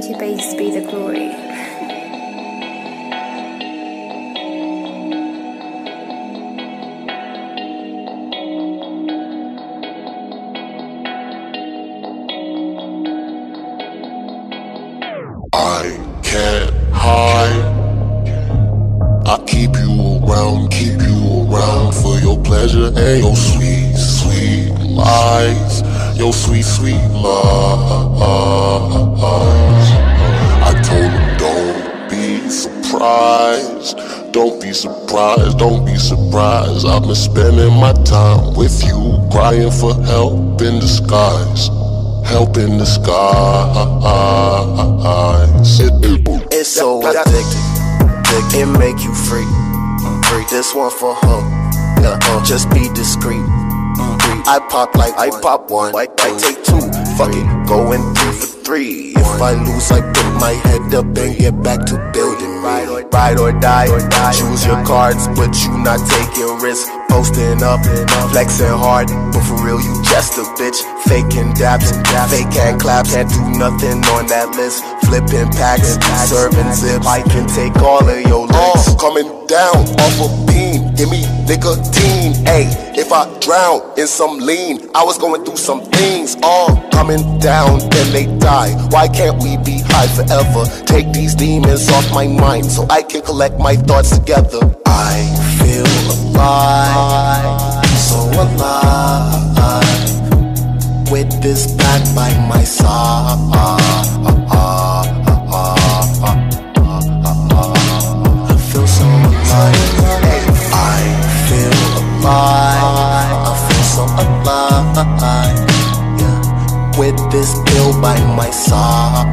To base be the glory. Surprised. Don't be surprised, don't be surprised. I've been spending my time with you, crying for help in disguise. Help in disguise. It, it, It's so addictive. It make you free. Free. This one for her. Yeah, uh, just be discreet. I pop like I pop one. I, I take two. Fuck it. Going three for three. If I lose, I put my head up and get back to building. Ride or, ride or die. Choose your cards, but you not taking risks. Posting up, flexing hard, but for real, you just a bitch. Faking daps, fake hand claps, can't do nothing on that list. Flipping packs, serving zips. I can take all of your licks. Uh, coming down off a give me nicotine. Ayy, if I drown in some lean, I was going through some things. All coming down, then they die. Why can't we be high forever? Take these demons off my mind so I can collect my thoughts together. I feel alive, so alive. With this back by my side. Alive. I feel so alive. Yeah. With this pill by my side.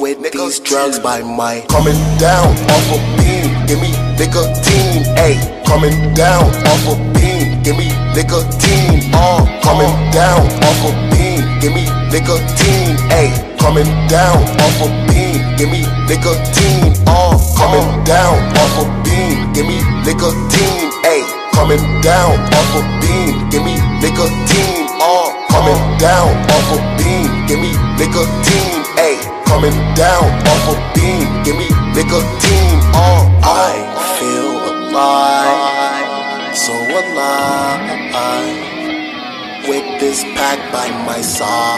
With these drugs by my Coming down off a beam, give me nicotine. Ayy, coming down off a beam, give me nicotine. Uh, coming down off a beam, give me nicotine. Ayy, coming down off a beam, give me nicotine. Uh, coming down off a beam, give me nicotine. Ayy, coming down off a beam, give me nicotine. Uh, coming down off a beam, give me nicotine. Ayy, coming down off a beam, give me nicotine. Uh, I feel alive, so alive. With this pack by my side.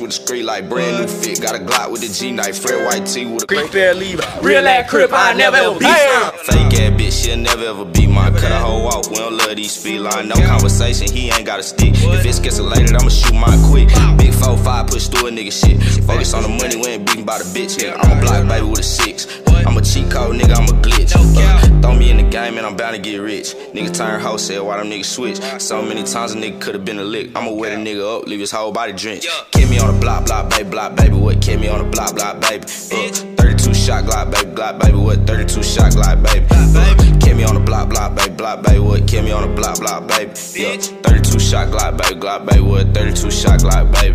With a street like brand new fit. Got a Glock with the G knife, Fred White tee with a Creep fair leave. Real ass crip, I never ever be. Fake ass bitch, she'll never ever be mine. Cut a hoe off, we don't love these speed line. No conversation, he ain't got a stick. If it's escalated, I'ma shoot mine quick. Big 4-5, push through a nigga shit. Focus on the money, we ain't beating by the bitch, nigga. I'm a block baby with a six. I'm a cheat code, nigga, I'm a glitch. Uh, throw me in the game and I'm bound to get rich. Nigga turn wholesale, why them niggas switch? So many times a nigga could've been a lick. I'ma wet a nigga up, leave his whole body drenched. Kill me on the block, block, baby, block, baby. What? Kill me on the block, block, baby. Uh, 32 shot Glock, baby, Glock, baby. What? 32 shot Glock, baby. Me on the block, block, baby, block, baby. What? Kill me on the block, block, baby. Yeah. 32 shot Glock, baby, Glock, baby. What? 32 shot Glock, baby.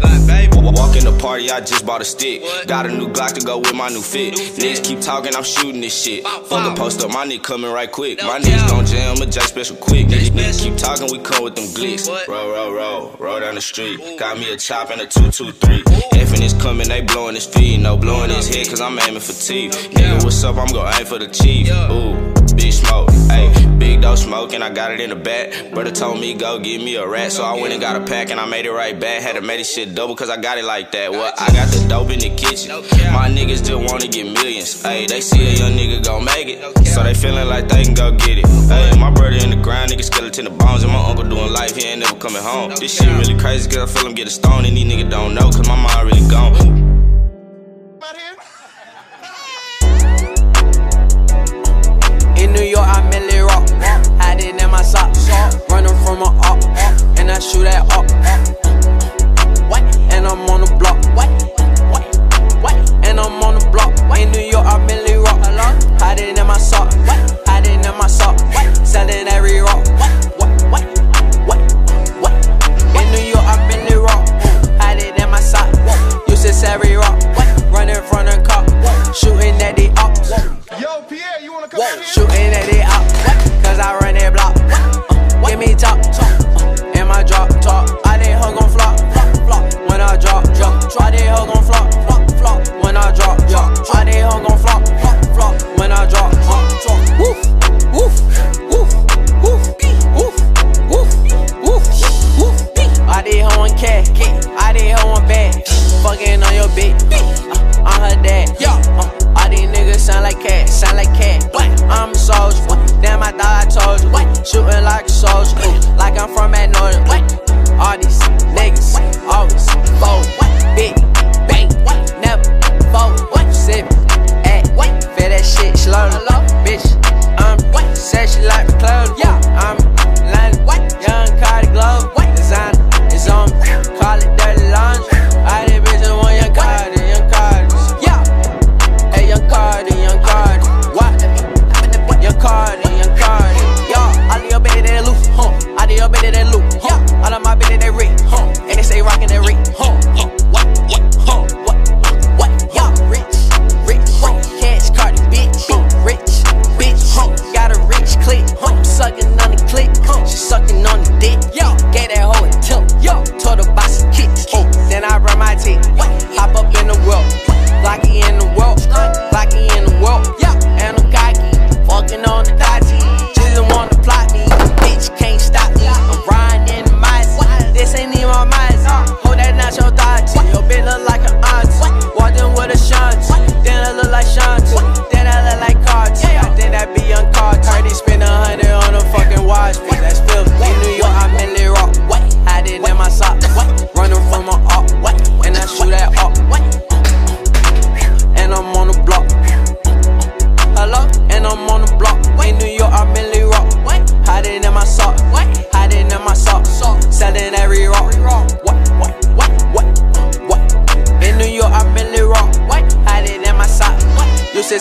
Wa- Walk in the party, I just bought a stick. Got a new Glock to go with my new fit. Niggas keep talking, I'm shooting this shit. Fuck a post up, my nigga coming right quick. My niggas gon' jam a J special quick. Niggas niggas keep talking, we come with them glicks. Roll, roll, roll, roll down the street. Got me a chop and a 223. Effing is coming, they blowing his feet. No blowing his head, cause I'm aiming for teeth. Nigga, what's up? I'm gon' aim for the chief. Ooh. big smoke. Hey, big dope smoke, and I got it in the back. Brother told me go give me a rat, so I went and got a pack and I made it right back. Had to make this shit double cause I got it like that. Well, I got the dope in the kitchen. My niggas just wanna get millions. Hey, they see a young nigga gon' make it, so they feeling like they can go get it. Hey, my brother in the ground, nigga skeleton the bones, and my uncle doing life, he ain't never coming home. This shit really crazy cause I feel him get a stone, and these niggas don't know cause my mind really gone. In New York, I merely rock. Hiding in my socks. Running from a up. And I shoot at up. And I'm on the block. And I'm on the block. In New York, I merely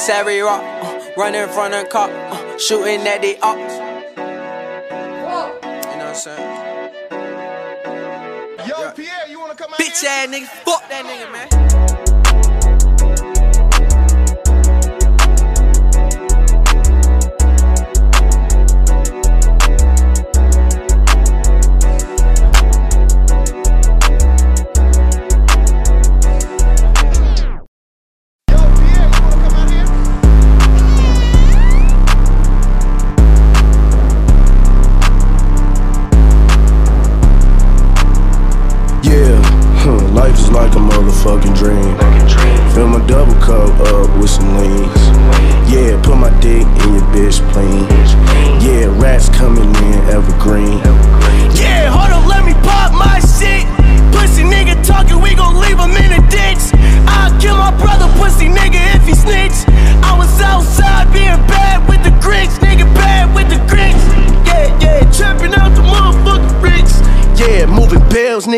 every rock. Uh, running from the cop, uh, shooting at the ops. You know what I'm saying? Yo, Pierre, you wanna come out Bitch ass nigga, fuck that nigga, man.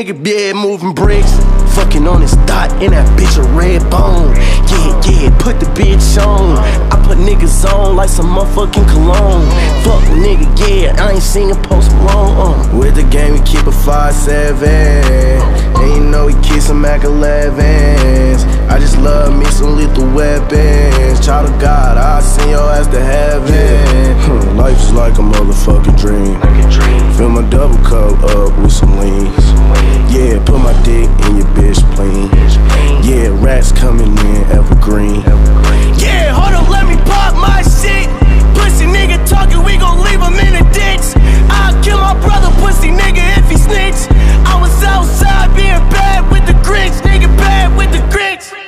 Nigga, yeah, moving bricks. Fucking on his dot in that bitch a red bone. Yeah, yeah, put the bitch on. I put niggas on like some motherfucking cologne. Fuck nigga, yeah, I ain't seen a post Malone. Uh. With the game, we keep a 5-7. And you know we keep some Mac 11s just love me some lethal weapons. Child of God, I send your ass to heaven. Yeah. Life is like a motherfucking dream. Like a dream. Fill my double cup up with some lean. Yeah, put my dick in your bitch, plane. Yeah, rats coming in evergreen. evergreen. Yeah, hold up, let me pop my shit. Pussy nigga talking, we gon' leave him in the ditch. I'll kill my brother, pussy nigga, if he snitch. I was outside being bad with the grits, nigga, bad with the grits.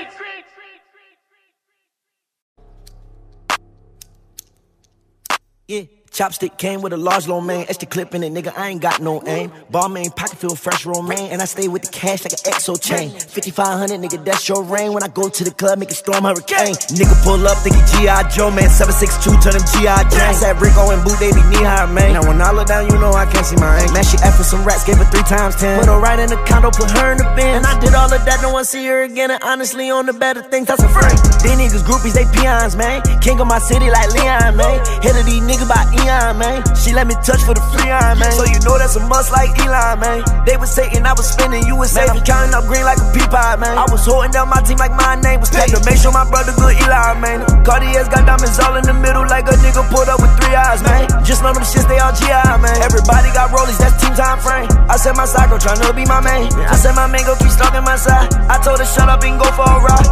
Yeah. Chopstick came with a large low man, extra clip in it, nigga. I ain't got no aim. Balmain pocket feel fresh romaine, and I stay with the cash like an exo chain. 5500, nigga, that's your rain. When I go to the club, make it storm hurricane. Nigga pull up, think he G.I. Joe, man. 762, turn him G.I. Jane. That Rico and Boo, they be knee high, man. Now when I look down, you know I can't see my aim. Man, she for some rats, gave her three times ten. Put her right in the condo, put her in the bin. And I did all of that, no one see her again. And honestly, on the better things, that's a friend. These niggas groupies, they peons, man. King of my city like Leon, man. Head of these niggas by Eon, man. She let me touch for the free iron, man. So you know that's a must like Elon, man. They was saying I was spinning, you was saying I'm counting up green like a pea pie, man. I was holding down my team like my name was to make sure my brother good Elon, man. Cartier's got diamonds all in the middle like a nigga pulled up with three eyes, man. Just know them shits, they all GI, man. Everybody got rollies, that's team time frame. I said my cycle tryna be my main. I said my man go keep stalking my side. I told her shut up and go for a ride.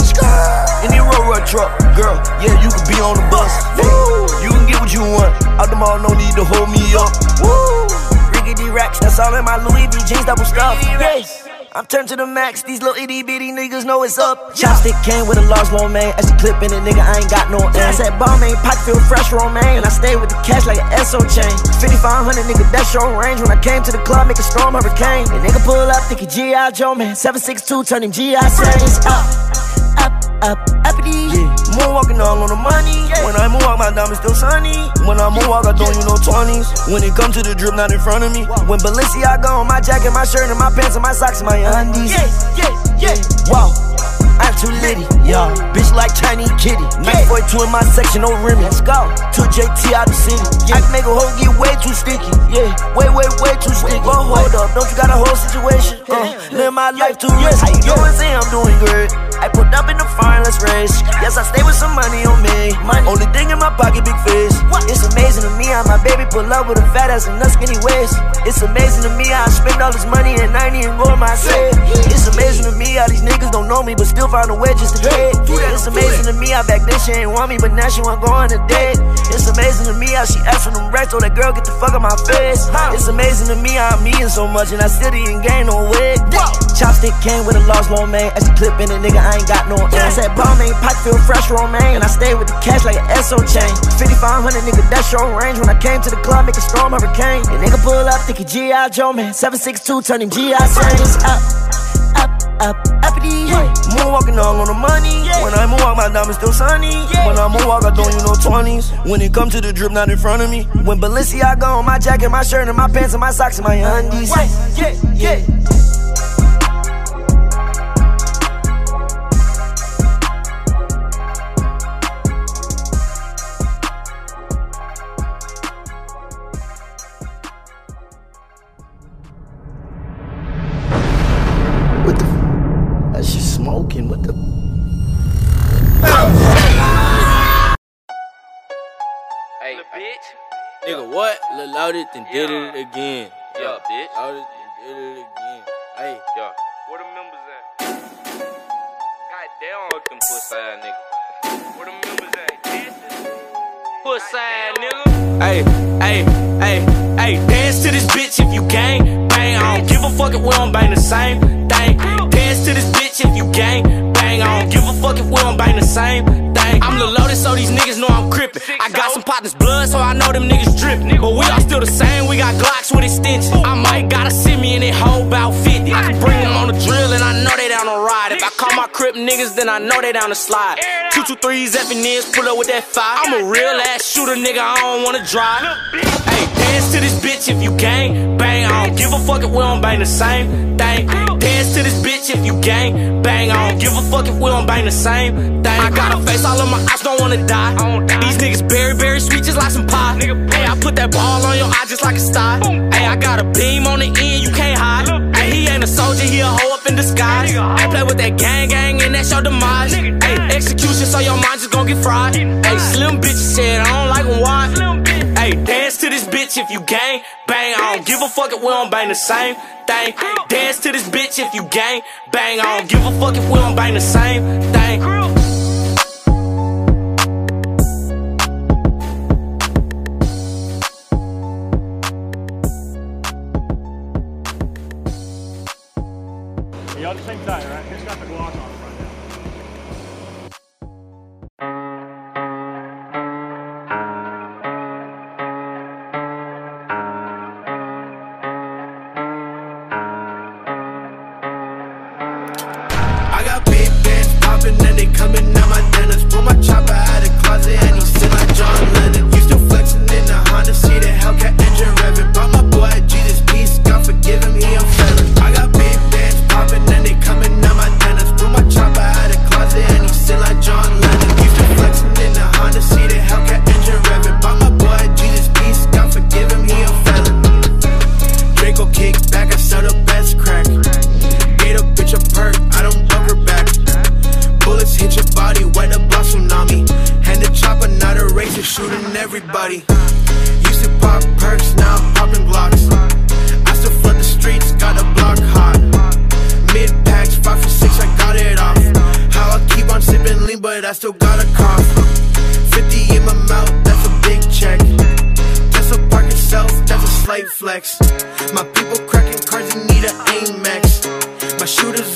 In the road road truck, girl, yeah, you can be on the bus. No need to hold me up. Woo! Riggedy racks, that's all in my Louis V jeans, double stuff. Yes. I'm turned to the max, these little itty bitty niggas know it's up. Chopstick came with a large low man, as a clip in it, nigga, I ain't got no aim. I said Balmain, pocket feel fresh romaine, and I stay with the cash like an SO chain. 5500, nigga, that's your range. When I came to the club, make a storm hurricane. The nigga pull up, think he G.I. Joe, man. 762, turning G.I. chains up, up, up, uppity. Yeah. Moonwalking all on the money. When I moonwalk, my diamonds still sunny. When I moonwalk, I don't you know 20s. When it come to the drip, not in front of me. When Balenciaga on my jacket, my shirt, and my pants, and my socks, and my undies. Yeah, yeah, yeah. Wow. I'm too litty, yeah. Bitch like Chinese kitty. 942 in my section, no rim. Let's go. To JT out the city. Yeah. I can make a hoe get way too sticky. Yeah, way, way, way too sticky. But hold up, don't you got a whole situation? Uh, live my life too rich. How you doing? Say I'm doing good. I put up in the fire, let's race. Yes, I stay with some money on me. Money. Only thing in my pocket, big fish. It's amazing to me how my baby pull up with a fat ass and a skinny waist. It's amazing to me how I spend all this money and I ain't even going my set. It's amazing to me how these niggas don't know me but still find a way just to hate. It's amazing to me how back then she ain't want me but now she want go on a date. It's amazing to me how she asked for them racks so that girl get the fuck out my face. It's amazing to me how I'm eating so much and I still didn't gain no weight. Chopstick came with a large low man, as a clip in it, nigga. I ain't got no aim. I said Balmain, pocket feel fresh romaine, and I stay with the cash like an SO chain. 5500, nigga, that's your range. When I came to the club, make a storm hurricane. The nigga pull up, think he G.I. Joe, man. 762, turning G.I. chains up, up, up. Yeah. Moonwalking all on the money. Yeah. When I moonwalk, my diamonds still sunny. Yeah. When I moonwalk, I don't you know 20s. When it come to the drip, not in front of me. When Balenciaga on my jacket, my shirt, and my pants, and my socks, and my undies. Yeah, yeah, yeah. Lil Loaded and did it again. Yeah, bitch. Loaded and did it again. Hey, Yeah. Where the members at? God damn. Fuck them pussy ass niggas. Where the members at? Dancing? pussy ass nigga. Hey, hey, hey, hey, dance to this bitch if you gang. Bang, I don't give a fuck if we don't bang the same thing. Dance to this bitch if you gang. Bang, I don't give a fuck if we don't bang the same thing. I'm Lil Loaded, so these niggas know I'm crippin'. I got some partners' blood, so I know them niggas drippin'. But we all still the same, we got Glocks with extensions. I might gotta send me in that hoe about 50. I can bring them on the drill, and I know they down to ride. If I call my crip niggas, then I know they down to slide. Two two threes, effing is, pull up with that five. I'm a real ass shooter, nigga, I don't wanna drive. Hey, dance to this bitch if you gang. Bang, I don't give a fuck if we don't bang the same thing. To this bitch if you gang. Bang, I don't give a fuck if we don't bang the same thing. I got a face, all of my eyes don't wanna die. These niggas berry, berry sweet, just like some pie. Hey, I put that ball on your eye just like a star. Hey, I got a beam on the end, you can't hide. Hey, he ain't a soldier, he a hoe up in disguise. I play with that gang, gang, and that's your demise. Hey, execution, so your mind just gon' get fried. Hey, slim bitch said, I don't like them wide. Hey, dance to this bitch if you gang. Bang, I don't give a fuck if we don't bang the same thing. Dance to this bitch if you gang. Bang, I don't give a fuck if we don't bang the same everybody. Used to pop perks, now I'm popping blocks. I still flood the streets, got the block hot. Mid packs, five for six, I got it off. How I keep on sipping lean, but I still got a cough. 50 in my mouth, that's a big check. Tesla park itself, that's a slight flex. My people cracking cars, you need an Amex. My shooters